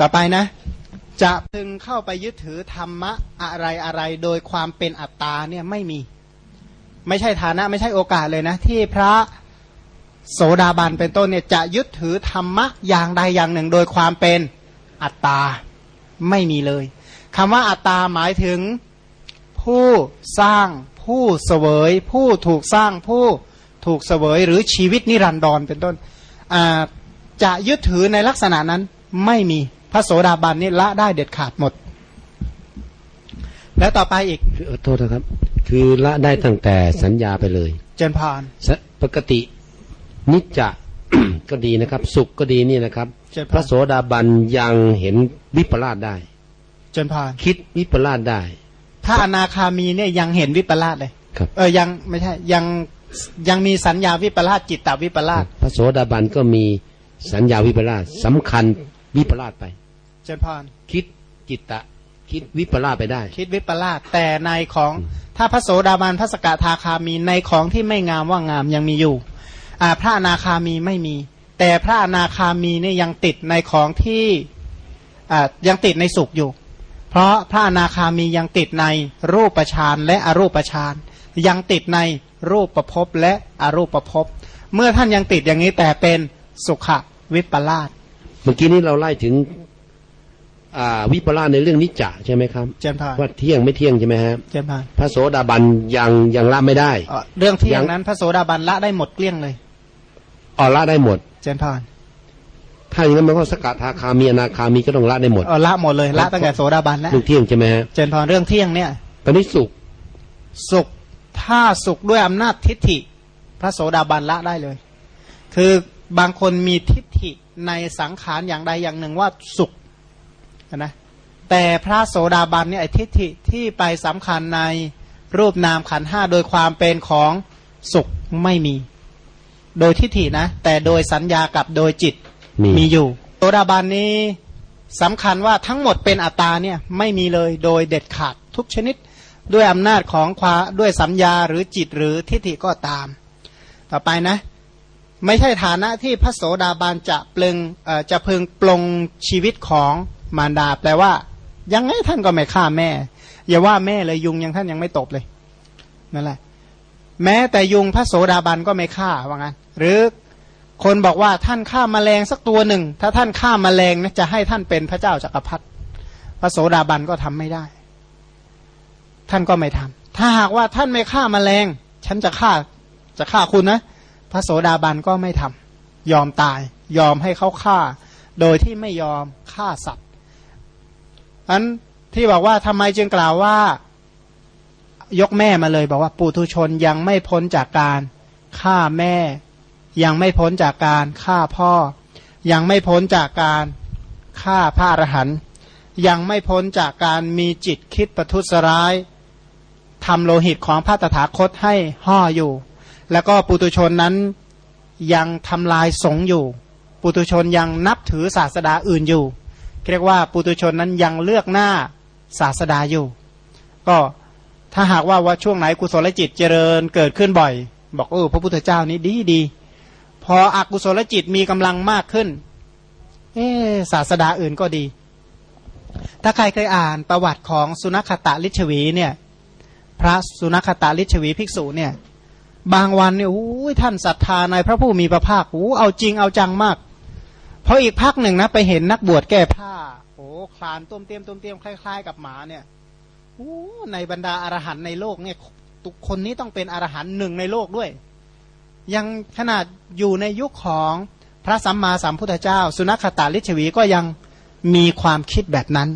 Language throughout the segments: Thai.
ต่อไปนะ จะพึงเข้าไปยึดถือธรรมะอะไรอะไรโดยความเป็นอัตตาเนี่ยไม่มี ไม่ใช่ฐานะไม่ใช่โอกาสเลยนะ ที่พระโสดาบันเป็นต้นเนี่ยจะยึดถือธรรมะอย่างใดอย่างหนึ่ง โดยความเป็นอัตตาไม่มีเลยคำว่าอัตตาหมายถึงผู้สร้างผู้เสวย ผู้ถูกสร้างผู้ถูกเสวยหรือชีวิตนิรันดรเป็นต้นจะยึดถือในลักษณะนั้นไม่มี ระโสดาบันนี่ละได้เด็ดขาดหมด แล้วต่อไปอีกโทษนะครับ คือละได้ตั้งแต่สัญญาไปเลย เจนพานปกติ นิจจะก็ดีนะครับ สุขก็ดีนี่นะครับ พระโสดาบันยังเห็นวิปลาสได้ เจนพานคิดวิปลาสได้ ถ้าอนาคามีเนี่ยยังเห็นวิปลาสเลยครับเออยังไม่ใช่ยังยังมีสัญญาวิปลาสจิตตวิปลาสพระโสดาบันก็มีสัญญาวิปลาสสำคัญวิปลาสไป เจนพานคิดจิตตะ คิดวิปลาสไปได้ คิดวิปลาสแต่ในของถ้าพระโสดาบันพระสกทาคามีในของที่ไม่งามว่างามยังมีอยู่อ่าพระอนาคามีไม่มี แต่พระอนาคามีเนี่ยยังติดในของที่อ่ายังติดในสุขอยู่ เพราะพระอนาคามียังติดในรูปฌานและอรูปฌานยังติดในรูปประพบและอรูปประพบเมื่อท่านยังติดอย่างนี้แต่เป็นสุขวิปลาสเมื่อกี้นี้เราไล่ถึง วิปลาสในเรื่องนิจจะใช่ไหมครับเจนพานว่าเที่ยงไม่เที่ยงใช่ไหมฮะเจนพานพระโสดาบันยังยังละไม่ได้เรื่องเที่ยงนั้นพระโสดาบันละได้หมดเกลี้ยงเลยอ๋อละได้หมด เจนพานถ้าอย่างนั้นมันก็สกัดทาคามีอนาคามีก็ต้องละได้หมดอ๋อละหมดเลยละตั้งแต่โสดาบันแล้วเรื่องเที่ยงใช่ไหมฮะเจนพานเรื่องเที่ยงเนี่ยตอนนี้สุขสุขถ้าสุขด้วยอำนาจทิฏฐิ พระโสดาบันละได้เลย คือบางคนมีทิฏฐิในสังขารอย่างใดอย่างหนึ่งว่าสุข นะแต่พระโสดาบันเนี่ยไอ้ทิฏฐิที่ไปสำคัญในรูปนามขันห้าโดยความเป็นของสุขไม่มี โดยทิฏฐินะ แต่โดยสัญญากับโดยจิตมมีอยู่โสดาบันนี้สำคัญว่าทั้งหมดเป็นอัตตาเนี่ยไม่มีเลยโดยเด็ดขาดทุกชนิดด้วยอำนาจของความด้วยสัญญาหรือจิตหรือทิฏฐิก็ตาม ต่อไปนะ ไม่ใช่ฐานะที่พระโสดาบันจะปลึงจะพึงปลงชีวิตของ มารดาแปลว่า ยังไงท่านก็ไม่ฆ่าแม่ อย่าว่าแม่เลยยุงยังท่านยังไม่ตบเลยนั่นแหละ แม้แต่ยุงพระโสดาบันก็ไม่ฆ่าว่างั้นหรือคนบอกว่าท่านฆ่ามาแมลงสักตัวหนึ่ง ถ้าท่านฆ่ามาแมลงนะจะให้ท่านเป็นพระเจ้าจักรพรรดิพระโสดาบันก็ทำไม่ได้ ท่านก็ไม่ทำถ้าหากว่าท่านไม่ฆ่ามาแมลง ฉันจะฆ่าจะฆ่าคุณนะ พระโสดาบันก็ไม่ทำยอมตาย ยอมให้เขาฆ่า โดยที่ไม่ยอมฆ่าสัตว์ อันที่บอกว่าทำไมจึงกล่าวว่า ยกแม่มาเลย บอกว่าปุถุชนยังไม่พ้นจากการฆ่าแม่ ยังไม่พ้นจากการฆ่าพ่อ ยังไม่พ้นจากการฆ่าพระอรหันต์ยังไม่พ้นจากการมีจิตคิดประทุษร้ายทำโลหิตของพระตถาคตให้ห่ออยู่ แล้วก็ปุตุชนนั้นยังทำลายสงอยู่ ปุตุชนยังนับถือศาสดาอื่นอยู่ เรียกว่าปุตุชนนั้นยังเลือกหน้าศาสดาอยู่ ก็ถ้าหากว่าว่าช่วงไหนกุศลจิตเจริญเกิดขึ้นบ่อย บอกเออพระพุทธเจ้านี้ดีดีพออกุศลจิตมีกำลังมากขึ้นเออศาสดาอื่นก็ดี ถ้าใครเคยอ่านประวัติของสุนัขตะลิชวีเนี่ย พระสุนัขตาลิชวีภิกษุเนี่ย บางวันเนี่ยโอ้ยท่านศรัทธาในพระผู้มีพระภาคโอ้เอาจริงเอาจังมาก พราะอีกพักหนึ่งนะ ไปเห็นนักบวชแก้ผ้าโอ้คลานต้มเตี้ยมต้มเตี้ยมคล้าย ๆ กับหมาเนี่ยโอ้ในบรรดาอรหันในโลกเนี่ยทุกคนนี้ต้องเป็นอรหันหนึ่งในโลกด้วย ยังขนาดอยู่ในยุคของพระสัมมาสัมพุทธเจ้า สุนัขตาลิชวีก็ยังมีความคิดแบบนั้น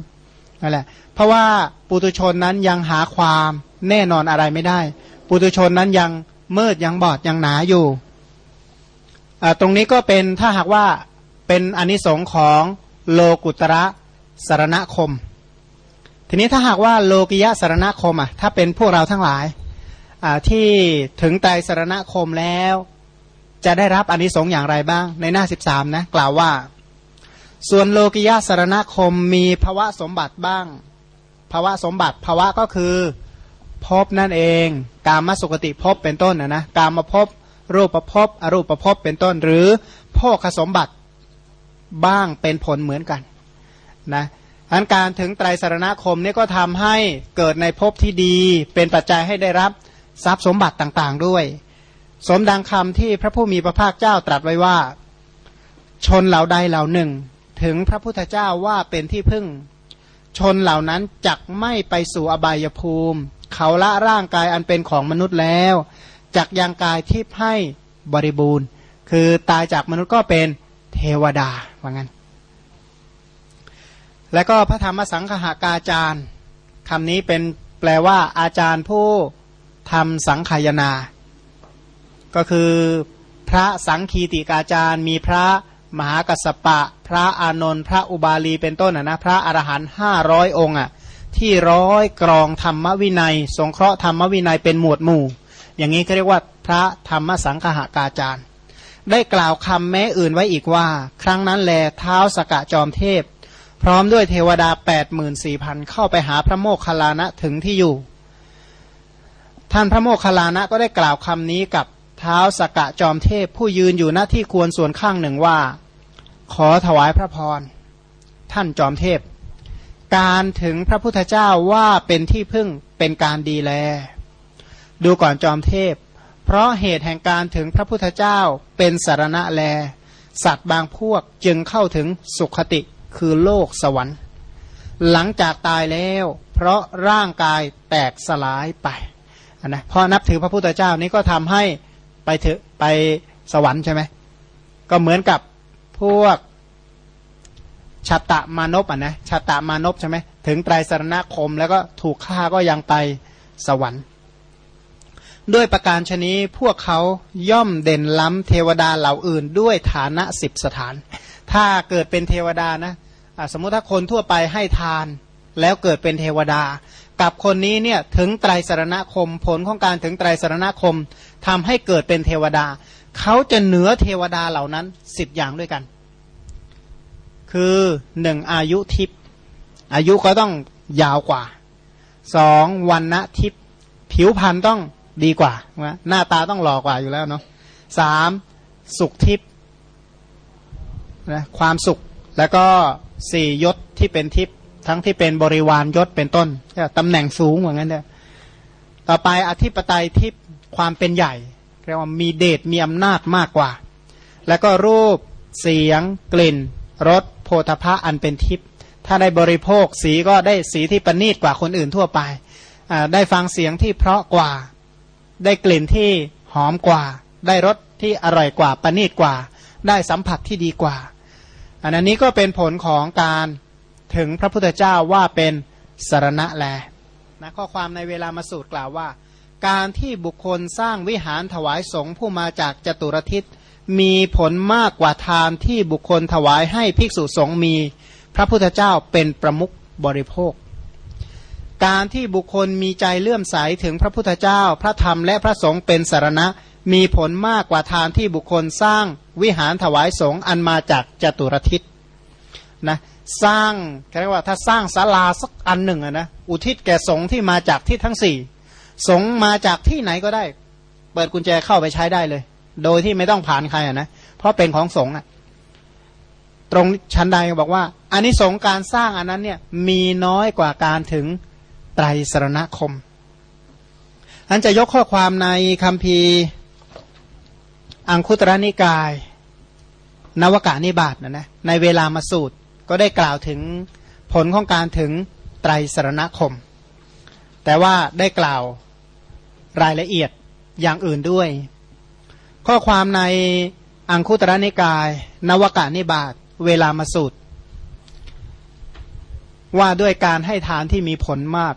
นั่นแหละ เพราะว่าปุตุชนนั้นยังหาความแน่นอนอะไรไม่ได้ ปุตุชนนั้นยังมืดยังบอดยังหนาอยู่ ตรงนี้ก็เป็นถ้าหากว่า เป็นอนิสงค์ของโลกุตระสารณคม ทีนี้ถ้าหากว่าโลกิยะสารณคมอะถ้าเป็นพวกเราทั้งหลายที่ถึงไตสารณคมแล้ว จะได้รับอนิสงค์อย่างไรบ้าง ในหน้าสิบสามนะ กล่าวว่า ส่วนโลกิยะสารณคมมีภาวะสมบัติบ้างภาวะสมบัติภาวะก็คือภพนั่นเอง กามสุขติภพเป็นต้นนะนะกามมาภพรูปประภพอรูปประภพเป็นต้น หรือพ่อขสมบัติ บ้างเป็นผลเหมือนกันนะอันการถึงไตรสารณคมนี่ก็ทำให้เกิดในภพที่ดี เป็นปัจจัยให้ได้รับทรัพย์สมบัติต่างๆด้วย สมดังคำที่พระผู้มีพระภาคเจ้าตรัสไว้ว่า ชนเหล่าใดเหล่าหนึ่ง ถึงพระพุทธเจ้าว่าเป็นที่พึ่ง ชนเหล่านั้นจักไม่ไปสู่อบายภูมิ เขาละร่างกายอันเป็นของมนุษย์แล้วจักยังกายที่ให้บริบูรณ์ คือตายจากมนุษย์ก็เป็น เทวดาว่างั้น แล้วก็พระธรรมสังฆากาจารย์คำนี้เป็นแปลว่า อาจารย์ผู้ทำสังขยนา ก็คือพระสังคีติกาจารย์มีพระมหากัสปะ พระอานนท์พระอุบาลีเป็นต้นนะพระอรหันต์ห้าร้อยองค์อะที่ร้อยกรองธรรมวินัย สงเคราะห์ธรรมวินัยเป็นหมวดหมู่ อย่างนี้เขาเรียกว่าพระธรรมสังฆากาจารย์ ได้กล่าวคำแม้อื่นไว้อีกว่า ครั้งนั้นแลเท้าสกะจอมเทพ พร้อมด้วยเทวดา 8 4 0 0 0 เข้าไปหาพระโมคคัลลานะถึงที่อยู่ ท่านพระโมคคัลลานะก็ได้กล่าวคำนี้กับเท้าสกะจอมเทพ ผู้ยืนอยู่หน้าที่ควรส่วนข้างหนึ่งว่า ขอถวายพระพร ท่านจอมเทพ การถึงพระพุทธเจ้าว่าเป็นที่พึ่งเป็นการดีแล ดูก่อนจอมเทพ เพราะเหตุแห่งการถึงพระพุทธเจ้าเป็นสารณะแล สัตว์บางพวกจึงเข้าถึงสุขติคือโลกสวรรค์ หลังจากตายแล้ว เพราะร่างกายแตกสลายไปนะพอนับถือพระพุทธเจ้านี้ก็ทำให้ไปถึงไปสวรรค์ใช่ไหมก็เหมือนกับพวกชาตะมานพอะนะชาตะมานพใช่ไหมถึงไตรสรณคมแล้วก็ถูกฆ่าก็ยังไปสวรรค์ ด้วยประการชนี้พวกเขาย่อมเด่นล้ำเทวดาเหล่าอื่น ด้วยฐานะสิบสถาน ถ้าเกิดเป็นเทวดานะสมมติถ้าคนทั่วไปให้ทาน แล้วเกิดเป็นเทวดา กับคนนี้เนี่ยถึงไตรสารณคม ผลของการถึงไตรสารณคมทำให้เกิดเป็นเทวดา เขาจะเหนือเทวดาเหล่านั้นสิบอย่างด้วยกัน คือหนึ่งอายุทิพย์อายุก็ต้องยาวกว่าสองวันณะทิพย์ผิวพรรณต้อง ดีกว่าหน้าตาต้องหล่อกว่าอยู่แล้วเนาะสามสุขทิพย์นะความสุขแล้วก็สี่ยศที่เป็นทิพย์ทั้งที่เป็นบริวารยศเป็นต้นตำแหน่งสูงเหมือนกันเนี่ยต่อไปอธิปไตยที่ความเป็นใหญ่เรียกว่ามีเดชมีอำนาจมากกว่า แล้วก็รูปเสียง กลิ่นรสโพธพะอันเป็นทิพย์ถ้าได้บริโภคสีก็ได้สีที่ประณีตกว่าคนอื่นทั่วไปได้ฟังเสียงที่เพราะกว่า ได้กลิ่นที่หอมกว่า ได้รสที่อร่อยกว่าประณีตกว่า ได้สัมผัสที่ดีกว่า อันนี้ก็เป็นผลของการถึงพระพุทธเจ้าว่าเป็นสารณะแลนะข้อความในเวลามาสูตรกล่าวว่า การที่บุคคลสร้างวิหารถวายสงฆ์ผู้มาจากจตุรทิศมีผลมากกว่าทานที่บุคคลถวายให้ภิกษุสงฆ์มี พระพุทธเจ้าเป็นประมุขบริโภค การที่บุคคลมีใจเลื่อมใสถึงพระพุทธเจ้า พระธรรมและพระสงฆ์เป็นสารณะ มีผลมากกว่าทานที่บุคคลสร้างวิหารถวายสงฆ์อันมาจากจตุรทิศนะสร้างเรียกว่าถ้าสร้างศาลาสักอันหนึ่งนะอุทิศแก่สงฆ์ที่มาจากที่ทั้งสี่สงฆ์มาจากที่ไหนก็ได้ เปิดกุญแจเข้าไปใช้ได้เลย โดยที่ไม่ต้องผ่านใครนะเพราะเป็นของสงฆ์อะตรงชั้นใดบอกว่าอันนี้สงการสร้างอันนั้นเนี่ยมีน้อยกว่าการถึง ไตรสรณคม อันจะยกข้อความในคำพีอังคุตรนิกาย นวกานิบาตนะนะในเวลามาสูตรก็ได้กล่าวถึงผลของการถึงไตรสรณคม แต่ว่าได้กล่าวรายละเอียดอย่างอื่นด้วย ข้อความในอังคุตรนิกาย นวกานิบาตเวลามาสูตรว่าด้วยการให้ทานที่มีผลมาก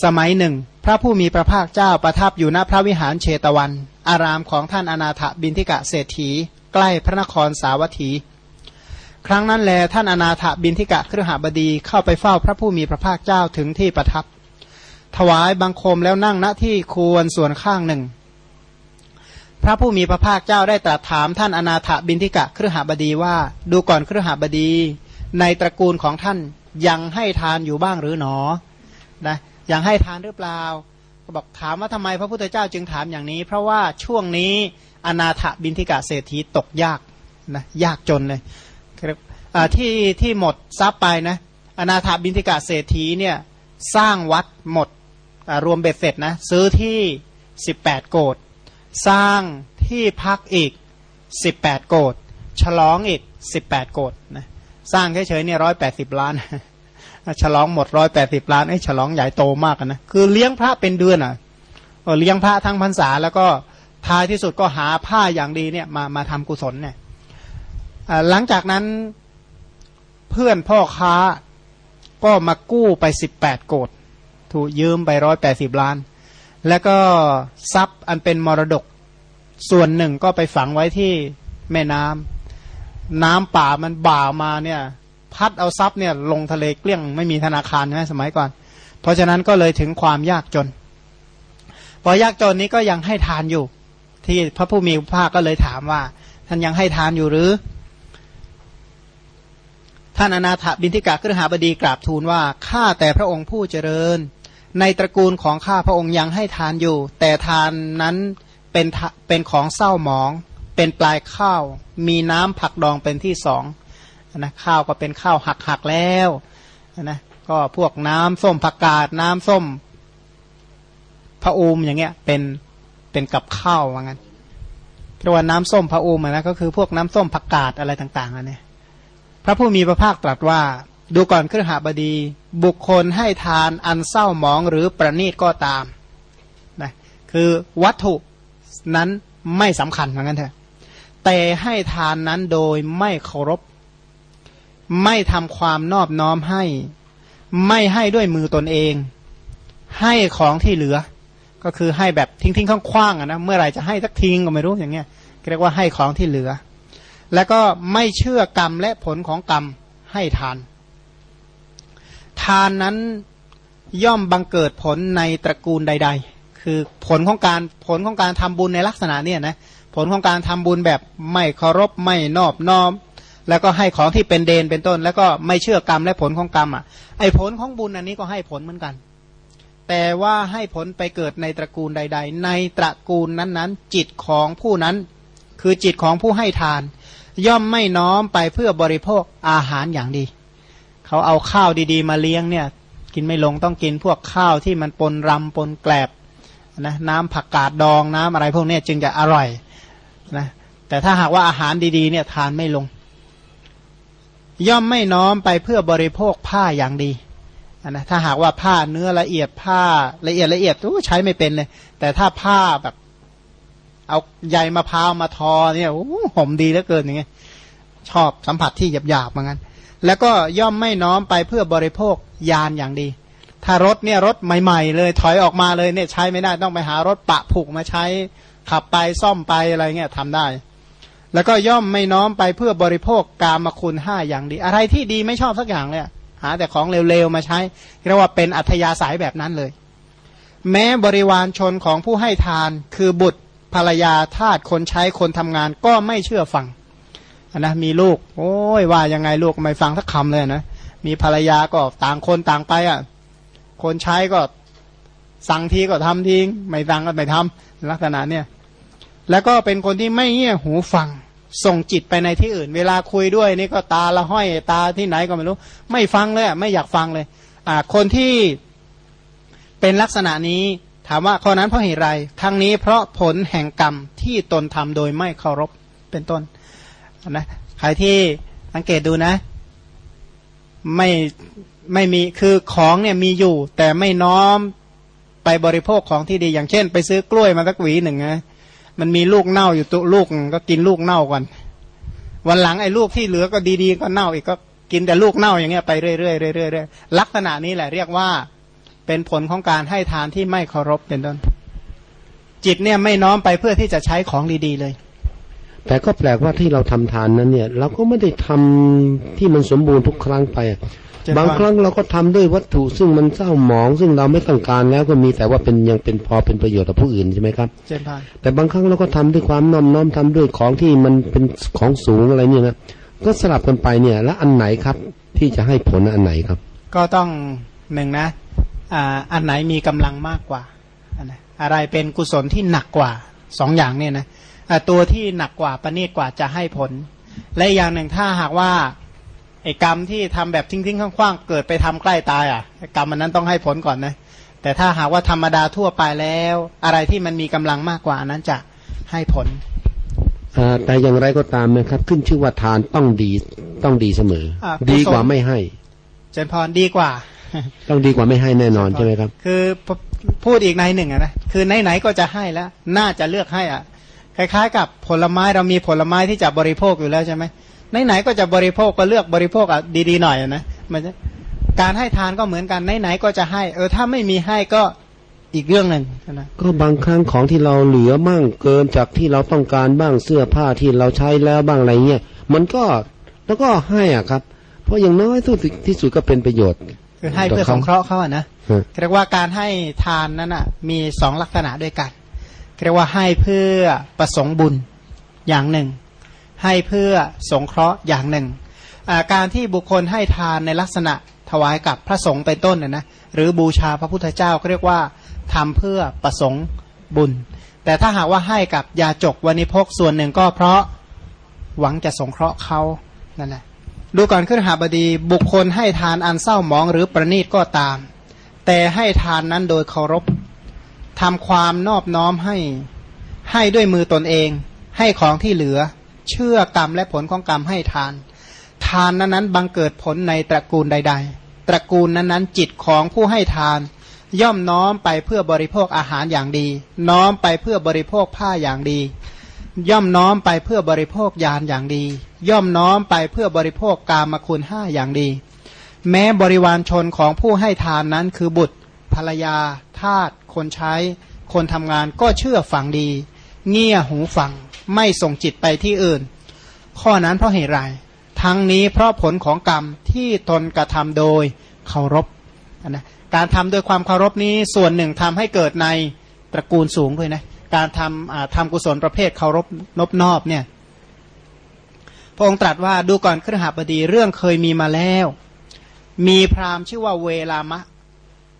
สมัยหนึ่ง พระผู้มีพระภาคเจ้าประทับอยู่ณพระวิหารเชตวัน อารามของท่านอนาถบินทิกะเศรษฐี ใกล้พระนครสาวัตถี ครั้งนั้นแลท่านอนาถบินทิกะครหบดีเข้าไปเฝ้าพระผู้มีพระภาคเจ้าถึงที่ประทับ ถวายบังคมแล้วนั่งณที่ควรส่วนข้างหนึ่ง พระผู้มีพระภาคเจ้าได้ตรัสถามท่านอนาถบินทิกะครหบดีว่า ดูก่อนครหบดี ในตระกูลของท่านยังให้ทานอยู่บ้างหรือหนอนะ อยังให้ทานหรือเปล่า ก็บอกถามว่าทำไมพระพุทธเจ้าจึงถามอย่างนี้ เพราะว่าช่วงนี้อนาถบินทิกะเศรษฐีตกยากนะยากจนเลยที่ที่หมดทรัพย์ไปนะอนาถบินทิกาเศรษฐีเนี่ยสร้างวัดหมดรวมเบ็ดเสร็จนะซื้อที่ 18 โกดสร้างที่พักอีก 18 โกดฉลองอีก 18 โกดนะสร้างเฉยๆเนี่ยร้อยแปดสิบล้าน ฉลองหมดร้อยแปดสิบล้านไอ้ฉลองใหญ่โตมากนะคือเลี้ยงพระเป็นเดือนอะเลี้ยงพระทั้งพรรษาแล้วก็ท้ายที่สุดก็หาผ้าอย่างดีเนี่ยมามาทำกุศลเนี่ยหลังจากนั้นเพื่อนพ่อค้าก็มากู้ไปสิบแปดโกดถูกยืมไปร้อยแปดสิบล้าน แล้วก็ทรัพย์อันเป็นมรดกส่วนหนึ่งก็ไปฝังไว้ที่แม่น้ำน้ำป่ามันบ่ามาเนี่ย พัดเอาทรัพย์เนี่ยลงทะเลเกลี้ยงไม่มีธนาคารใช่ไหมสมัยก่อน เพราะฉะนั้นก็เลยถึงความยากจน พอยากจนนี้ก็ยังให้ทานอยู่ ที่พระผู้มีพระภาคก็เลยถามว่า ท่านยังให้ทานอยู่หรือ ท่านอนาถบินทิกะครหาบดีกราบทูลว่าข้าแต่พระองค์ผู้เจริญ ในตระกูลของข้าพระองค์ยังให้ทานอยู่ แต่ทานนั้นเป็นเป็นของเศร้าหมอง เป็นปลายข้าว มีน้ำผักดองเป็นที่สอง นะข้าวก็เป็นข้าวหักหักแล้วนะก็พวกน้ำส้มผักกาดน้ำส้มพระอูมอย่างเงี้ยเป็นเป็นกับข้าวว่างั้นเรียกว่าน้ำส้มพระอูมนะก็คือพวกน้ำส้มผักกาดอะไรต่างๆอันนี้พระผู้มีพระภาคตรัสว่า ดูก่อนเครือหาบดี บุคคลให้ทานอันเศร้าหมองหรือประณีตก็ตามนะคือวัตถุนั้นไม่สำคัญเหมือนกันเถอะแต่ให้ทานนั้นโดยไม่เคารพ ไม่ทำความนอบน้อมให้ ไม่ให้ด้วยมือตนเอง ให้ของที่เหลือ ก็คือให้แบบทิ้งทิ้งคว้างๆนะเมื่อไหร่จะให้สักทิ้งก็ไม่รู้อย่างเงี้ยเรียกว่าให้ของที่เหลือ แล้วก็ไม่เชื่อกรรมและผลของกรรมให้ทาน ทานนั้นย่อมบังเกิดผลในตระกูลใด ๆ คือผลของการผลของการทำบุญในลักษณะเนี่ยนะผลของการทำบุญแบบไม่เคารพไม่นอบน้อม แล้วก็ให้ของที่เป็นเดนเป็นต้น แล้วก็ไม่เชื่อกรรมและผลของกรรมอะไอผลของบุญอันนี้ก็ให้ผลเหมือนกัน แต่ว่าให้ผลไปเกิดในตระกูลใด ๆ ในตระกูลนั้นๆ จิตของผู้นั้น คือจิตของผู้ให้ทาน ย่อมไม่น้อมไปเพื่อบริโภคอาหารอย่างดี เขาเอาข้าวดีๆ มาเลี้ยงเนี่ย กินไม่ลงต้องกินพวกข้าวที่มันปนรำปนแกลบนะน้ำผักกาดดองน้ำอะไรพวกนี้จึงจะอร่อยนะแต่ถ้าหากว่าอาหารดีๆเนี่ยทานไม่ลง ย่อมไม่น้อมไปเพื่อบริโภคผ้าอย่างดีนะถ้าหากว่าผ้าเนื้อละเอียดผ้าละเอียดละเอียดใช้ไม่เป็นเลย แต่ถ้าผ้าแบบ เอาใยมะพร้าวมาทอเนี่ยโอ้หอมดีเหลือเกินอย่างเงี้ยชอบสัมผัสที่หยาบๆเหมือนกันแล้วก็ย่อมไม่น้อมไปเพื่อบริโภคยานอย่างดี ถ้ารถเนี่ยรถใหม่ ๆ เลยถอยออกมาเลยเนี่ยใช้ไม่ได้ต้องไปหารถปะผูกมาใช้ขับไปซ่อมไปอะไรเงี้ยทำได้ แล้วก็ย่อมไม่น้อมไปเพื่อบริโภคกามคุณห้าอย่างดี อะไรที่ดีไม่ชอบสักอย่างเลยหาแต่ของเร็วๆมาใช้เรียกว่าเป็นอัธยาศัยแบบนั้นเลย แม้บริวารชนของผู้ให้ทาน คือบุตรภรรยาทาสคนใช้คนทำงานก็ไม่เชื่อฟังนะมีลูก โอ้ยว่ายังไงลูกไม่ฟังสักคำเลยนะมีภรรยาก็ต่างคนต่างไปอะ คนใช้ก็สั่งทีก็ทำทิ้งไม่สั่งก็ไม่ทำลักษณะเนี่ย แล้วก็เป็นคนที่ไม่เงี่ยหูฟัง ส่งจิตไปในที่อื่น เวลาคุยด้วยนี่ก็ตาละห้อยตาที่ไหนก็ไม่รู้ ไม่ฟังเลยไม่อยากฟังเลยอ่าคนที่เป็นลักษณะนี้ถามว่าข้อนั้นเพราะเหตุไร ทั้งนี้เพราะผลแห่งกรรมที่ตนทำโดยไม่เคารพเป็นต้นนะใครที่สังเกตดูนะ ไม่ไม่มีคือของเนี่ยมีอยู่ แต่ไม่น้อมไปบริโภคของที่ดีอย่างเช่น ไปซื้อกล้วยมาสักหวีหนึ่งนะ มันมีลูกเน่าอยู่ตัวลูกก็กินลูกเน่าก่อนวันหลังไอ้ลูกที่เหลือก็ดีๆก็เน่าอีกก็กินแต่ลูกเน่าอย่างเงี้ยไปเรื่อยๆเรื่อยๆลักษณะนี้แหละเรียกว่าเป็นผลของการให้ทานที่ไม่เคารพเป็นต้น จิตเนี่ยไม่น้อมไปเพื่อที่จะใช้ของดีๆเลย แต่ก็แปลกว่าที่เราทำทานนั้นเนี่ย เราก็ไม่ได้ทำที่มันสมบูรณ์ทุกครั้งไป บางครั้งเราก็ทำด้วยวัตถุซึ่งมันเศร้าหมอง ซึ่งเราไม่ต้องการแล้วก็มีแต่ว่าเป็นยังเป็นพอเป็นประโยชน์ต่อผู้อื่นใช่ไหมครับแต่บางครั้งเราก็ทำด้วยความน้อมน้อมทำด้วยของที่มันเป็นของสูงอะไรเนี่ยนะก็สลับกันไปเนี่ย แล้วอันไหนครับที่จะให้ผลอันไหนครับ ก็ต้องหนึ่งนะอันไหนมีกำลังมากกว่าอะไรเป็นกุศลที่หนักกว่าสองอย่างเนี่ยนะตัวที่หนักกว่าประณีตกว่าจะให้ผล และอย่างหนึ่งถ้าหากว่า ไอ้กรรมที่ทำแบบทิ้งๆคว้างๆเกิดไปทำใกล้ตายอะกรรมมันนั้นต้องให้ผลก่อนนะแต่ถ้าหากว่าธรรมดาทั่วไปแล้ว อะไรที่มันมีกำลังมากกว่านั้นจะให้ผลแต่อย่างไรก็ตามนะครับ ขึ้นชื่อว่าทานต้องดีต้องดีเสมออดีกว่าไม่ให้ เจนพรดีกว่า ต้องดีกว่าไม่ให้แน่นอนใช่ไหมครับ คือพูดอีกในหนึ่งนะคือไหนๆก็จะให้แล้ว น่าจะเลือกให้อะคล้ายๆ กับผลไม้เรามีผลไม้ที่จะบริโภคอยู่แล้วใช่ไหม ไหนๆก็จะบริโภคก็เลือกบริโภคอะดีๆหน่อยนะมันการให้ทานก็เหมือนกันไหนๆก็จะให้ เออถ้าไม่มีให้ก็อีกเรื่องหนึ่งนะก็บางครั้งของที่เราเหลือมั่งเกินจากที่เราต้องการบ้างเสื้อผ้าที่เราใช้แล้วบ้างอะไรเงี้ยมันก็แล้วก็ให้อะครับ เพราะอย่างน้อยที่สุดที่สุดก็เป็นประโยชน์คือให้เพื่อสงเคราะห์เขาอะนะเรียกว่าการให้ทานนั้นอะมีสองลักษณะด้วยกันเรียกว่าให้เพื่อประสงค์บุญอย่างหนึ่ง ให้เพื่อสงเคราะห์อย่างหนึ่ง การที่บุคคลให้ทานในลักษณะถวายกับพระสงฆ์เป็นต้นนะนะหรือบูชาพระพุทธเจ้าก็เรียกว่าทำเพื่อประสงค์บุญ แต่ถ้าหากว่าให้กับยาจกวันิพกส่วนหนึ่งก็เพราะหวังจะสงเคราะห์เขานั่นแหละดูก่อนขึ้นหาบดีบุคคลให้ทานอันเศร้าหมองหรือประนีตก็ตาม แต่ให้ทานนั้นโดยเคารพทำความนอบน้อมให้ให้ด้วยมือตนเอง ให้ของที่เหลือ เชื่อกรรมและผลของกรรมให้ทาน ทานนั้นนั้นบังเกิดผลในตระกูลใด ๆ ตระกูลนั้นนั้นจิตของผู้ให้ทาน ย่อมน้อมไปเพื่อบริโภคอาหารอย่างดี น้อมไปเพื่อบริโภคผ้าอย่างดี ย่อมน้อมไปเพื่อบริโภคยานอย่างดี ย่อมน้อมไปเพื่อบริโภคกามคุณห้าอย่างดี แม้บริวารชนของผู้ให้ทานนั้นคือบุตร ภรรยา ทาสคนใช้ คนทำงานก็เชื่อฟังดี เงี่ยหูฟัง ไม่ส่งจิตไปที่อื่น ข้อนั้นเพราะเหตุไรทั้งนี้เพราะผลของกรรมที่ตนกระทำโดยเคารพนะการทำโดยความเคารพนี้ส่วนหนึ่งทำให้เกิดในตระกูลสูงด้วยนะการทำทำกุศลประเภทเคารพนบนอบเนี่ยพระองค์ตรัสว่าดูก่อนครหบดีเรื่องเคยมีมาแล้ว มีพราหมณ์ชื่อว่าเวลามะ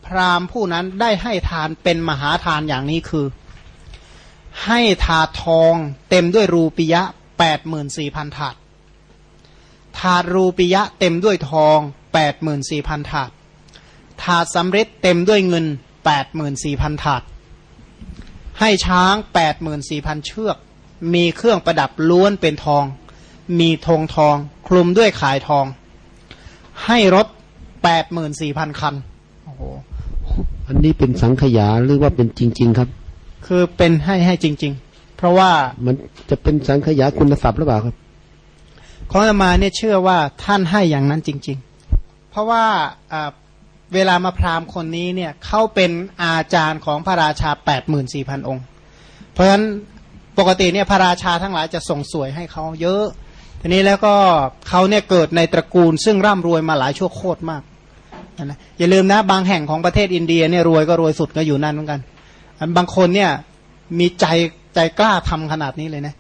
พราหมณ์ผู้นั้นได้ให้ทานเป็นมหาทานอย่างนี้คือ ให้ถาทองเต็มด้วยรูปิยะแปดหมื่นสี่พันถาด ถาดรูปิยะเต็มด้วยทองแปดหมื่นสี่พันถาด ถาดสำริดเต็มด้วยเงินแปดหมื่นสี่พันถาด ให้ช้างแปดหมื่นสี่พันเชือก มีเครื่องประดับล้วนเป็นทอง มีธงทองคลุมด้วยขายทอง ให้รถแปดหมื่นสี่พันคัน โอ้โห อันนี้เป็นสังขยาหรือว่าเป็นจริง ๆ ครับ คือเป็นให้ให้จริง ๆ เพราะว่ามันจะเป็นสังขยาคุณทรัพย์หรือเปล่าครับ ของอามาเนี่ยเชื่อว่าท่านให้อย่างนั้นจริง ๆ เพราะว่าเวลามาพราหมณ์คนนี้เนี่ยเขาเป็นอาจารย์ของพระราชาแปดหมื่นสี่พันองค์ เพราะฉะนั้นปกติเนี่ยพระราชาทั้งหลายจะส่งสวยให้เขาเยอะ ทีนี้แล้วก็เขาเนี่ยเกิดในตระกูล ซึ่งร่ำรวยมาหลายชั่วโคตรมากนะอย่าลืมนะบางแห่งของประเทศอินเดียเนี่ยรวยก็รวยสุดก็อยู่นั่นเหมือนกัน อันบางคนเนี่ยมีใจใจกล้าทำขนาดนี้เลยนะ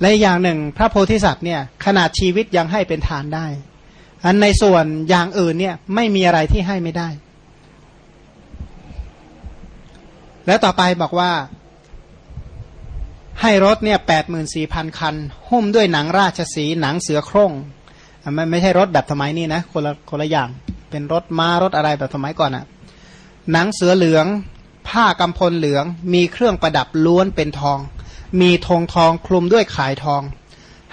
และอย่างหนึ่งพระโพธิสัตว์เนี่ยขนาดชีวิตยังให้เป็นทานได้ อันในส่วนอย่างอื่นเนี่ยไม่มีอะไรที่ให้ไม่ได้ แล้วต่อไปบอกว่าให้รถเนี่ยแปดหมื่นสี่พันคัน หุ้มด้วยหนังราชสีหนังเสือโคร่งไม่ไม่ใช่รถแบบสมัยนี้นะคนละคนละอย่าง เป็นรถม้ารถอะไรแบบสมัยก่อนอะ หนังเสือเหลือง ผ้ากำพลเหลือง มีเครื่องประดับล้วนเป็นทอง มีธงทองคลุมด้วยขายทอง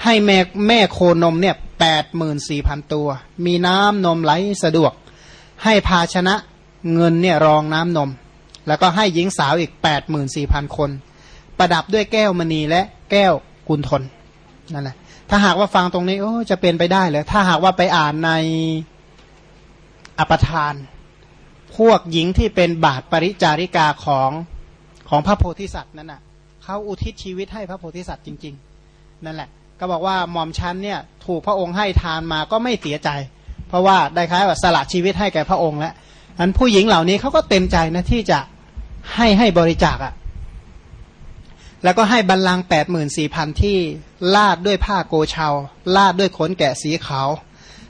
ให้แม่แม่โคนมเนี่ยแปดหมื่นสี่พันตัว มีน้ำนมไหลสะดวก ให้ภาชนะเงินเนี่ยรองน้ำนม แล้วก็ให้หญิงสาวอีกแปดหมื่นสี่พันคน ประดับด้วยแก้วมณีและแก้วกุลทนนั่นแหละถ้าหากว่าฟังตรงนี้โอ้จะเป็นไปได้เลยถ้าหากว่าไปอ่านในอปทาน พวกหญิงที่เป็นบาทปริจาริกาของของพระโพธิสัตว์นั่นน่ะเขาอุทิศชีวิตให้พระโพธิสัตว์จริง ๆ นั่นแหละ ก็บอกว่าหม่อมชั้นเนี่ยถูกพระองค์ให้ทานมาก็ไม่เสียใจ เพราะว่าได้คล้ายว่าสละชีวิตให้แก่พระองค์แล้วอันผู้หญิงเหล่านี้เขาก็เต็มใจนะที่จะให้ให้บริจาคอะ่ะแล้วก็ให้บรรลังแปดหมื่นสี่พันที่ลาดด้วยผ้าโกเชาลาดด้วยขนแกะสีขาว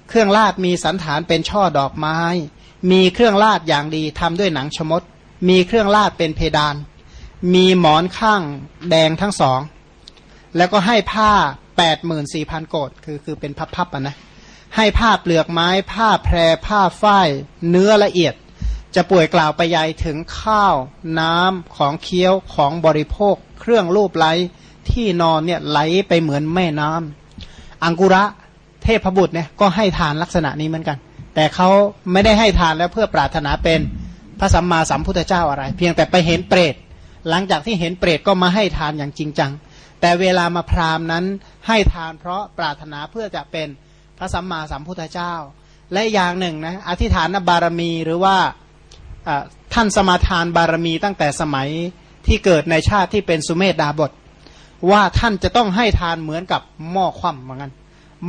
เครื่องลาดมีสันฐานเป็นช่อดอกไม้ มีเครื่องลาดอย่างดีทำด้วยหนังชมด มีเครื่องลาดเป็นเพดาน มีหมอนข้างแดงทั้งสอง แล้วก็ให้ผ้าแปดหมื่นสี่พันโกดคือคือเป็นพับๆอะนะ ให้ผ้าเปลือกไม้ ผ้าแพร ผ้าฝ้าย เนื้อละเอียด จะป่วยกล่าวไปยายถึงข้าว น้ำของเคี้ยวของบริโภค เครื่องรูปไล้ที่นอนเนี่ยไหลไปเหมือนแม่น้ำอังกุระเทพบุตรเนี่ยก็ให้ทานลักษณะนี้เหมือนกัน แต่เขาไม่ได้ให้ทานแล้วเพื่อปรารถนาเป็นพระสัมมาสัมพุทธเจ้าอะไร เพียงแต่ไปเห็นเปรต หลังจากที่เห็นเปรตก็มาให้ทานอย่างจริงจัง แต่เวลามาพรามนั้นให้ทานเพราะปรารถนาเพื่อจะเป็นพระสัมมาสัมพุทธเจ้า และอย่างหนึ่งนะอธิษฐานบารมีหรือว่าท่านสมาทานบารมีตั้งแต่สมัยที่เกิดในชาติที่เป็นสุเมธดาบท ว่าท่านจะต้องให้ทานเหมือนกับหม้อคว่ำเหมือนกัน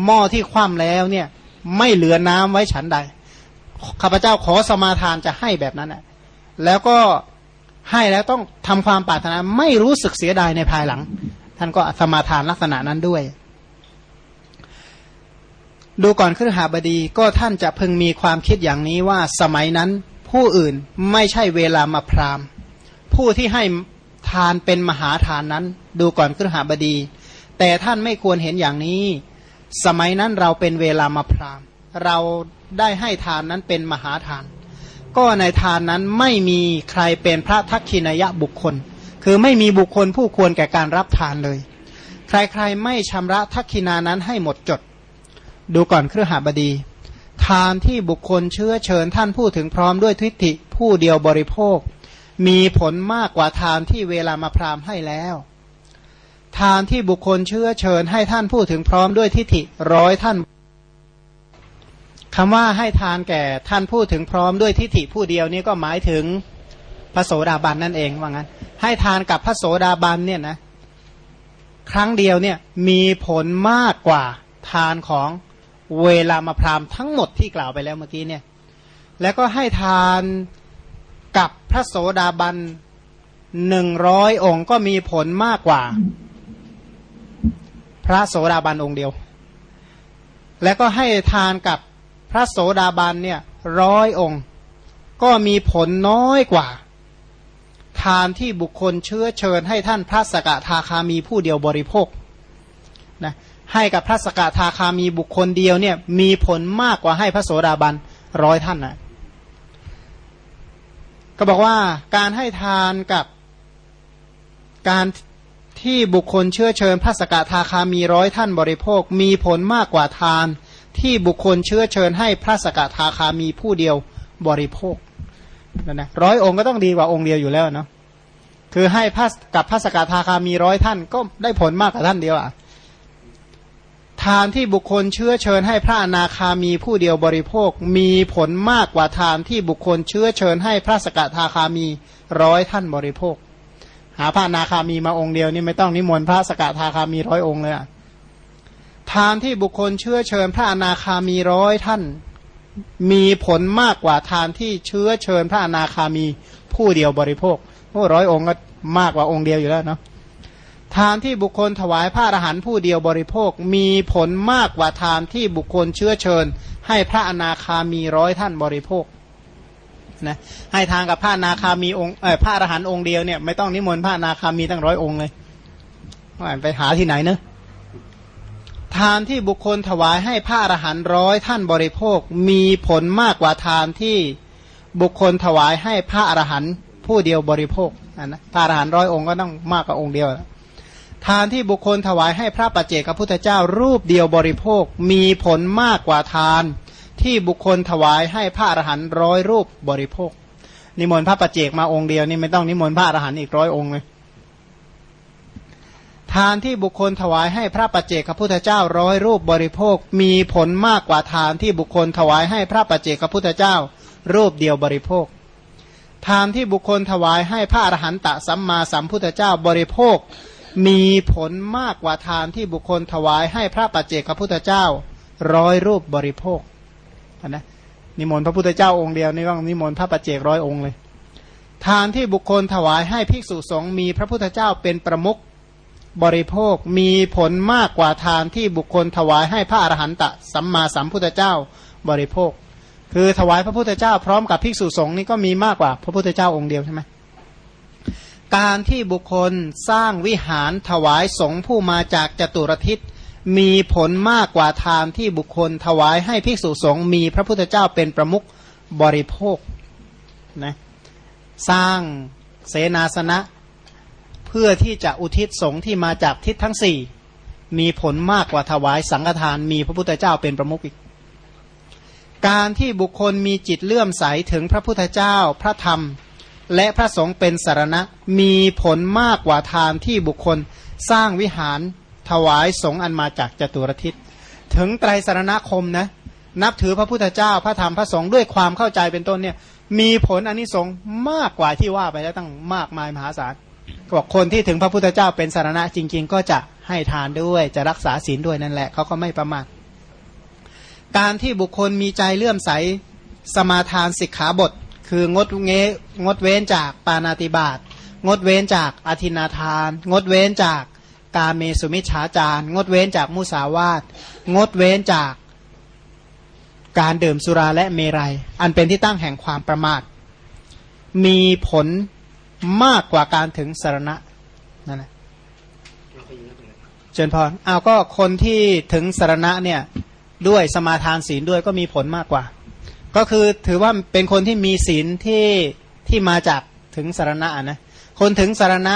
หม้อที่คว่ำแล้วเนี่ย ไม่เหลือน้ำไว้ฉันใดข้าพเจ้าขอสมาทานจะให้แบบนั้นแหละแล้วก็ให้แล้วต้องทำความปรารถนาไม่รู้สึกเสียดายในภายหลัง ท่านก็สมาทานลักษณะนั้นด้วย ดูก่อนขึ้นหาบดีก็ท่านจะพึงมีความคิดอย่างนี้ว่าสมัยนั้นผู้อื่นไม่ใช่เวลามาพรามผู้ที่ให้ทานเป็นมหาทานนั้น ดูก่อนขึ้นหาบดี แต่ท่านไม่ควรเห็นอย่างนี้ สมัยนั้นเราเป็นเวลามาพรามเราได้ให้ทานนั้นเป็นมหาทาน ก็ในทานนั้นไม่มีใครเป็นพระทักขินยะบุคคล คือไม่มีบุคคลผู้ควรแก่การรับทานเลย ใครๆไม่ชำระทักขินานั้นให้หมดจด ดูก่อนเครือหาบดี ทานที่บุคคลเชื้อเชิญท่านพูดถึงพร้อมด้วยทิฏฐิผู้เดียวบริโภค มีผลมากกว่าทานที่เวลามาพรามให้แล้ว ทานที่บุคคลเชื้อเชิญให้ท่านพูดถึงพร้อมด้วยทิฏฐิร้อยท่านคำว่าให้ทานแก่ท่านพูดถึงพร้อมด้วยทิฏฐิผู้เดียวนี่ก็หมายถึงพระโสดาบันนั่นเองว่างั้น ให้ทานกับพระโสดาบันเนี่ยนะครั้งเดียวเนี่ยมีผลมากกว่าทานของเวลามาพรามทั้งหมดที่กล่าวไปแล้วเมื่อกี้เนี่ยแล้วก็ให้ทานกับพระโสดาบันหนึ่งร้อยองค์ก็มีผลมากกว่า พระโสดาบันองค์เดียว แล้วก็ให้ทานกับพระโสดาบันเนี่ยร้อยองค์ ก็มีผลน้อยกว่า ทานที่บุคคลเชื้อเชิญให้ท่านพระสกทาคามีผู้เดียวบริโภคนะให้กับพระสกทาคามีบุคคลเดียวเนี่ยมีผลมากกว่าให้พระโสดาบันร้อยท่านนะก็บอกว่าการให้ทานกับการ ที่บุคคลเชื้อเชิญพระสกทาคามีร้อยท่านบริโภค มีผลมากกว่าทาน ที่บุคคลเชื้อเชิญให้พระสกทาคามีผู้เดียวบริโภคนั่นนะร้อยองค์ก็ต้องดีกว่าองค์เดียวอยู่แล้วเนาะคือให้พระกับพระสกทาคามีร้อยท่านก็ได้ผลมากกว่าท่านเดียวอะทานที่บุคคลเชื้อเชิญให้พระอนาคามีผู้เดียวบริโภค มีผลมากกว่าทานที่บุคคลเชื้อเชิญให้พระสกทาคามีร้อยท่านบริโภค หาพระนาคามีมาองค์เดียวนี่ไม่ต้องนิมนต์พระสกทาคามีร้อยองค์เลยอะทานที่บุคคลเชื้อเชิญพระอนาคามีร้อยท่าน มีผลมากกว่าทานที่เชื้อเชิญพระอนาคามีผู้เดียวบริโภคโอ้ร้อยองค์ก็มากกว่าองค์เดียวอยู่แล้วเนาะทานที่บุคคลถวายพระอรหันต์ผู้เดียวบริโภค มีผลมากกว่าทานที่บุคคลเชื้อเชิญ ให้พระอนาคามีร้อยท่านบริโภค นะให้ทานกับพระนาคามีองค์เออพระอรหันต์องค์เดียวเนี่ยไม่ต้องนิมนต์พระนาคามีตั้งร้อยองค์เลยไปหาที่ไหนเนอะทานที่บุคคลถวายให้พระอรหันต์ร้อยท่านบริโภคมีผลมากกว่าทานที่บุคคลถวายให้พระอรหันต์ผู้เดียวบริโภคนะพระอรหันต์ร้อยองค์ก็ต้องมากกว่าองค์เดียวทานที่บุคคลถวายให้พระปัจเจกพุทธเจ้ารูปเดียวบริโภค มีผลมากกว่าทาน ที่บุคคลถวายให้พระอรหันต์ร้อยรูปบริโภค นิมนต์พระปัจเจกมาองค์เดียวนี่ไม่ต้องนิมนต์พระอรหันต์อีกร้อยองค์เลยทานที่บุคคลถวายให้พระปัจเจกพุทธเจ้าร้อยรูปบริโภค มีผลมากกว่าทานที่บุคคลถวายให้พระปัจเจกพุทธเจ้า รูปเดียวบริโภค ทานที่บุคคลถวายให้พระอรหันตสัมมาสัมพุทธเจ้าบริโภค มีผลมากกว่าทานที่บุคคลถวายให้พระปัจเจกพุทธเจ้าร้อยรูปบริโภค นะนิมนต์พระพุทธเจ้าองค์เดียวนี่ต้องนิมนต์พระปัจเจกร้อยองค์เลย ทานที่บุคคลถวายให้ภิกษุสงฆ์มีพระพุทธเจ้าเป็นประมุขบริโภคมีผลมากกว่าทานที่บุคคลถวายให้พระอรหันตะสัมมาสัมพุทธเจ้าบริโภค คือถวายพระพุทธเจ้าพร้อมกับภิกษุสงฆ์นี่ก็มีมากกว่าพระพุทธเจ้าองค์เดียวใช่ไหมการที่บุคคลสร้างวิหารถวายสงฆ์ผู้มาจากจตุรทิศ มีผลมากกว่าทานที่บุคคลถวายให้ภิกษุสงฆ์มีพระพุทธเจ้าเป็นประมุขบริโภคนะสร้างเสนาสนะ เพื่อที่จะอุทิศสงฆ์ที่มาจากทิศทั้งสี่มีผลมากกว่าถวายสังฆทานมีพระพุทธเจ้าเป็นประมุขอีก การที่บุคคลมีจิตเลื่อมใสถึงพระพุทธเจ้าพระธรรม และพระสงฆ์เป็นสารณะ มีผลมากกว่าทานที่บุคคลสร้างวิหาร ถวายสงฆ์อันมาจากจตุรทิศ ถึงไตรสารณคมนะ นับถือพระพุทธเจ้าพระธรรมพระสงฆ์ด้วยความเข้าใจเป็นต้นเนี่ย มีผลอันนี้สงมากกว่าที่ว่าไปแล้วตั้งมากมายมหาศาลบอกคนที่ถึงพระพุทธเจ้าเป็นสารณะจริง ๆ ก็จะให้ทานด้วยจะรักษาศีลด้วยนั่นแหละเขาก็ไม่ประมาทการที่บุคคลมีใจเลื่อมใสสมาทานสิกขาบท คืองดเงงดเว้นจากปานาติบาตงดเว้นจากอธินาทาน งดเว้นจาก กาเมสุมิชฌาจาร งดเว้นจากมุสาวาตงดเว้นจากการดื่มสุราและเมรยัย อันเป็นที่ตั้งแห่งความประมาท มีผลมากกว่าการถึงสารณะนั่นแหละเจนพรเอาก็คนที่ถึงสารณะเนี่ยด้วยสมาทานศีลด้วยก็มีผลมากกว่า ก็คือถือว่าเป็นคนที่มีศีลที่ที่มาจากถึงสารณะนะคนถึงสารณะ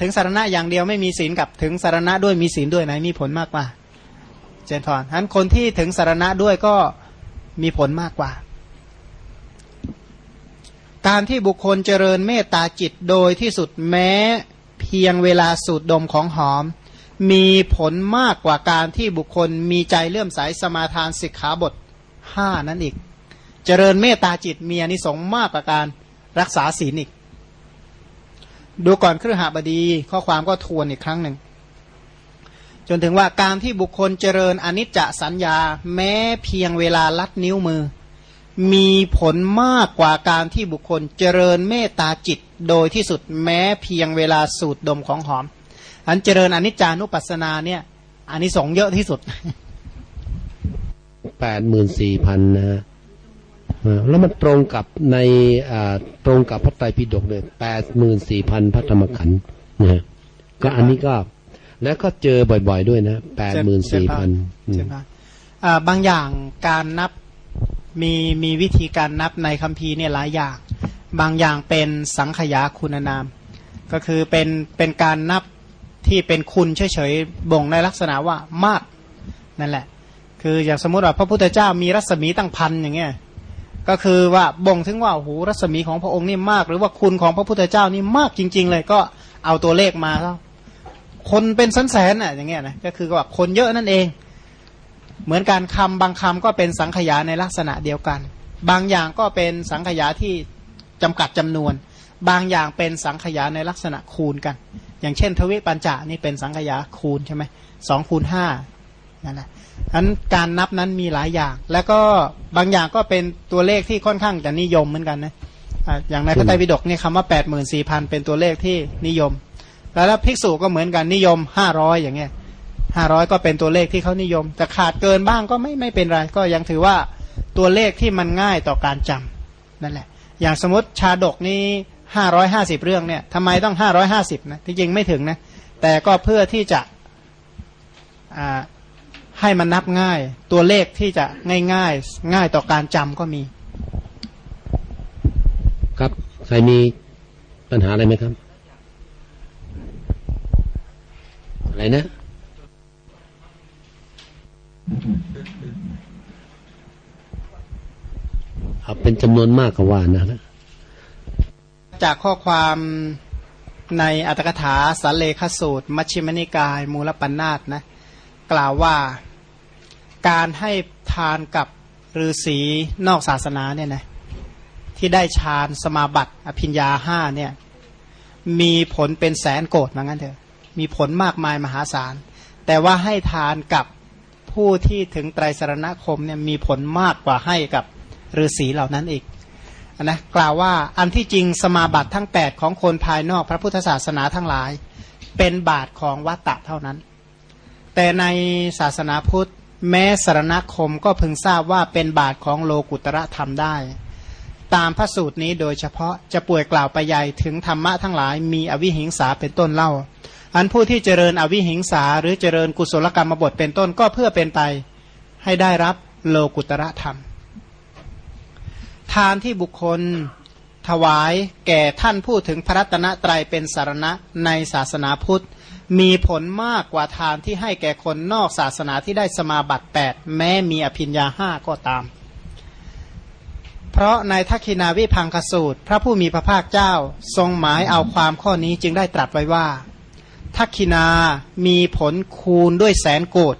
ถึงสารณะอย่างเดียวไม่มีศีลกับถึงสารณะด้วยมีศีลด้วยไหนมีผลมากกว่า เจนพรฉะนั้นคนที่ถึงสารณะด้วยก็มีผลมากกว่า การที่บุคคลเจริญเมตตาจิตโดยที่สุดแม้เพียงเวลาสูดดมของหอม มีผลมากกว่าการที่บุคคลมีใจเลื่อมใสสมาทานสิกขาบทห้านั้นอีก เจริญเมตตาจิตมีอนิสงส์มากกว่าการรักษาศีลอีก ดูก่อนเครือหาบดี ข้อความก็ทวนอีกครั้งหนึ่ง จนถึงว่าการที่บุคคลเจริญอนิจจสัญญา แม้เพียงเวลาลัดนิ้วมือ มีผลมากกว่าการที่บุคคลเจริญเมตตาจิต โดยที่สุดแม้เพียงเวลาสูดดมของหอม อันเจริญอนิจจานุปัสสนาเนี่ยอันนี้สงเยอะที่สุดแปดหมื่นสี่พันนะ แล้วมันตรงกับในตรงกับพระไตรปิฎกเลยแปดหมื่นสี่พันพระธรรมขันธ์นะก็อันนี้ก็แล้วก็เจอบ่อยๆด้วยนะแปดหมื่นสี่พันบางอย่างการนับมีมีวิธีการนับในคัมภีร์เนี่ยหลายอย่าง บางอย่างเป็นสังขยาคุณนาม ก็คือเป็นเป็นการนับที่เป็นคุณเฉยๆบ่งในลักษณะว่ามากนั่นแหละ คืออย่างสมมติว่าพระพุทธเจ้ามีรัศมีตั้งพันอย่างเงี้ย ก็คือว่าบ่งถึงว่าหูรัศมีของพระองค์นี่มาก หรือว่าคุณของพระพุทธเจ้านี่มากจริง ๆ เลยก็เอาตัวเลขมาแล้วคนเป็นแสนๆน่ะอย่างเงี้ยนะก็คือว่าคนเยอะนั่นเอง เหมือนการคำบางคำก็เป็นสังขยาในลักษณะเดียวกัน บางอย่างก็เป็นสังขยาที่จำกัดจำนวน บางอย่างเป็นสังขยาในลักษณะคูณกัน อย่างเช่น ทวิปัญจานี่เป็นสังขยาคูณใช่ไหมสองคูณห้านั่นแหละ นั้นการนับนั้นมีหลายอย่าง แล้วก็บางอย่างก็เป็นตัวเลขที่ค่อนข้างจะนิยมเหมือนกันนะอย่างในพระไตรปิฎกนี่คำว่าแปดหมื่นสี่พันเป็นตัวเลขที่นิยม แล้วภิกษุก็เหมือนกันนิยมห้าร้อยอย่างเงี้ยห้าร้อยก็เป็นตัวเลขที่เขานิยม แต่ขาดเกินบ้างก็ไม่ไม่เป็นไร ก็ยังถือว่าตัวเลขที่มันง่ายต่อการจำนั่นแหละ อย่างสมมติชาดกนี่ห้าร้อยห้าสิบเรื่องเนี่ยทำไมต้องห้าร้อยห้าสิบนะที่จริงไม่ถึงนะแต่ก็เพื่อที่จะ ให้มันนับง่าย ตัวเลขที่จะง่ายง่ายง่ายต่อการจำก็มี ครับใครมีปัญหาอะไรไหมครับ อะไรนะเอาเป็นจำนวนมากกว่านะจากข้อความในอัตถกถาสัลเลขสูตร มัชฌิมนิกาย มูลปัญนาตนะ กล่าวว่า การให้ทานกับฤาษีนอกศาสนาเนี่ยนะที่ได้ฌานสมาบัติอภิญญาห้าเนี่ยมีผลเป็นแสนโกดมางั้นเถอะมีผลมากมายมหาศาล แต่ว่าให้ทานกับผู้ที่ถึงไตรสรณคมเนี่ยมีผลมากกว่าให้กับฤาษีเหล่านั้นอีกนะกล่าวว่าอันที่จริงสมาบัติทั้ง 8 ของคนภายนอกพระพุทธศาสนาทั้งหลาย เป็นบาทของวัตตะเท่านั้น แต่ในศาสนาพุทธ แม้สารณคมก็พึงทราบว่าเป็นบาทของโลกุตระธรรมได้ ตามพระสูตรนี้โดยเฉพาะจะป่วยกล่าวไปใหญ่ถึงธรรมะทั้งหลายมีอวิหิงสาเป็นต้นเล่า อันผู้ที่เจริญอวิหิงสาหรือเจริญกุศลกรรมบทเป็นต้นก็เพื่อเป็นไปให้ได้รับโลกุตระธรรม ทานที่บุคคลถวายแก่ท่านผู้ถึงพระรัตนตรัยเป็นสารณะในศาสนาพุทธ มีผลมากกว่าทานที่ให้แก่คนนอกศาสนาที่ได้สมาบัติ 8 แม้มีอภิญญาห้าก็ตาม เพราะในทักขินาวิพังคสูตร พระผู้มีพระภาคเจ้าทรงหมายเอาความข้อนี้จึงได้ตรัสไว้ว่า ทักขินามีผลคูณด้วยแสนโกด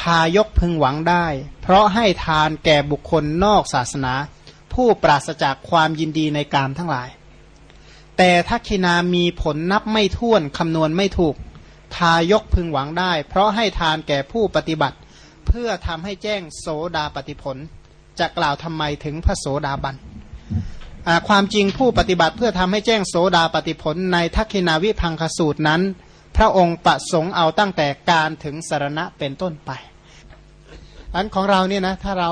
ทายกพึงหวังได้ เพราะให้ทานแก่บุคคลนอกศาสนา ผู้ปราศจากความยินดีในกามทั้งหลาย แต่ทักขินามีผลนับไม่ถ้วนคำนวณไม่ถูก ทายกพึงหวังได้ เพราะให้ทานแก่ผู้ปฏิบัติ เพื่อทำให้แจ้งโสดาปฏิผล จะกล่าวทำไมถึงพระโสดาบันความจริงผู้ปฏิบัติเพื่อทำให้แจ้งโสดาปฏิผลในทักขินาวิพังคสูตรนั้น พระองค์ประสงค์เอาตั้งแต่การถึงสารณะเป็นต้นไปอันของเราเนี่ยนะถ้าเรา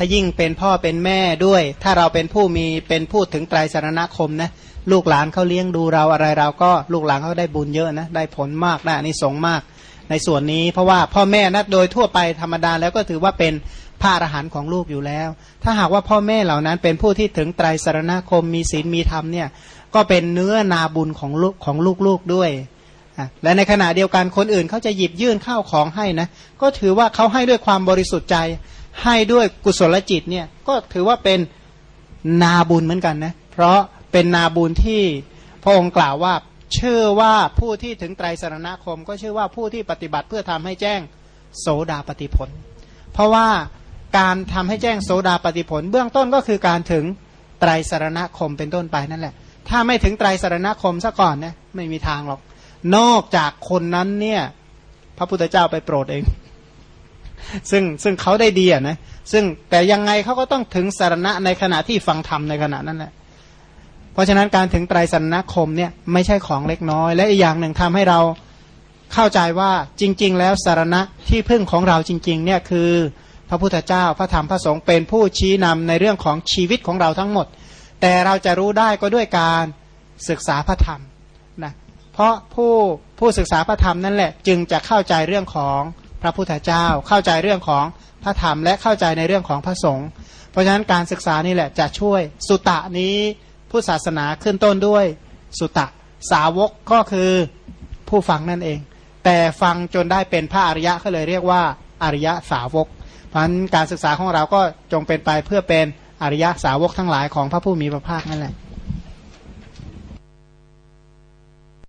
ถ้ายิ่งเป็นพ่อเป็นแม่ด้วย ถ้าเราเป็นผู้มีเป็นผู้ถึงไตรสารณคมนะลูกหลานเขาเลี้ยงดูเราอะไรเราก็ลูกหลานเขาได้บุญเยอะนะได้ผลมากนะนี่สงมาก ในส่วนนี้เพราะว่าพ่อแม่นะโดยทั่วไปธรรมดาแล้วก็ถือว่าเป็นพระอรหันต์ของลูกอยู่แล้ว ถ้าหากว่าพ่อแม่เหล่านั้นเป็นผู้ที่ถึงไตรสารณคมมีศีลมีธรรมเนี่ยก็เป็นเนื้อนาบุญของลูกของลูกๆด้วยและในขณะเดียวกันคนอื่นเขาจะหยิบยื่นข้าวของให้นะก็ถือว่าเขาให้ด้วยความบริสุทธิ์ใจ ให้ด้วยกุศลจิตเนี่ยก็ถือว่าเป็นนาบุญเหมือนกันนะเพราะเป็นนาบุญที่พระองค์กล่าวว่าเชื่อว่าผู้ที่ถึงไตรสรณคม ก็เชื่อว่าผู้ที่ปฏิบัติเพื่อทำให้แจ้งโสดาปฏิผล เพราะว่าการทำให้แจ้งโสดาปฏิผล เบื้องต้นก็คือการถึงไตรสรณคมเป็นต้นไปนั่นแหละ ถ้าไม่ถึงไตรสรณคมซะก่อนเนี่ยไม่มีทางหรอก นอกจากคนนั้นเนี่ยพระพุทธเจ้าไปโปรดเอง ซึ่งซึ่งเขาได้ดีอะนะซึ่งแต่ยังไงเขาก็ต้องถึงสารณะในขณะที่ฟังธรรมในขณะนั้นแหละเพราะฉะนั้นการถึงไตรสรณคมเนี่ยไม่ใช่ของเล็กน้อย และอีกอย่างหนึ่งทำให้เราเข้าใจว่าจริง ๆ แล้วสารณะที่พึ่งของเราจริง ๆ เนี่ยคือพระพุทธเจ้าพระธรรมพระสงฆ์เป็นผู้ชี้นำในเรื่องของชีวิตของเราทั้งหมด แต่เราจะรู้ได้ก็ด้วยการศึกษาพระธรรมนะเพราะผู้ผู้ศึกษาพระธรรมนั่นแหละ จึงจะเข้าใจเรื่องของ พระพุทธเจ้า เข้าใจเรื่องของพระธรรมและเข้าใจในเรื่องของพระสงฆ์เพราะฉะนั้นการศึกษานี่แหละจะช่วยสุตะนี้ผู้ศาสนาขึ้นต้นด้วย สุตะสาวกก็คือผู้ฟังนั่นเอง แต่ฟังจนได้เป็นพระอริยะก็เลยเรียกว่าอริยะสาวก เพราะฉะนั้นการศึกษาของเราก็จงเป็นไปเพื่อเป็นอริยะสาวกทั้งหลายของพระผู้มีพระภาคนั่นแหละ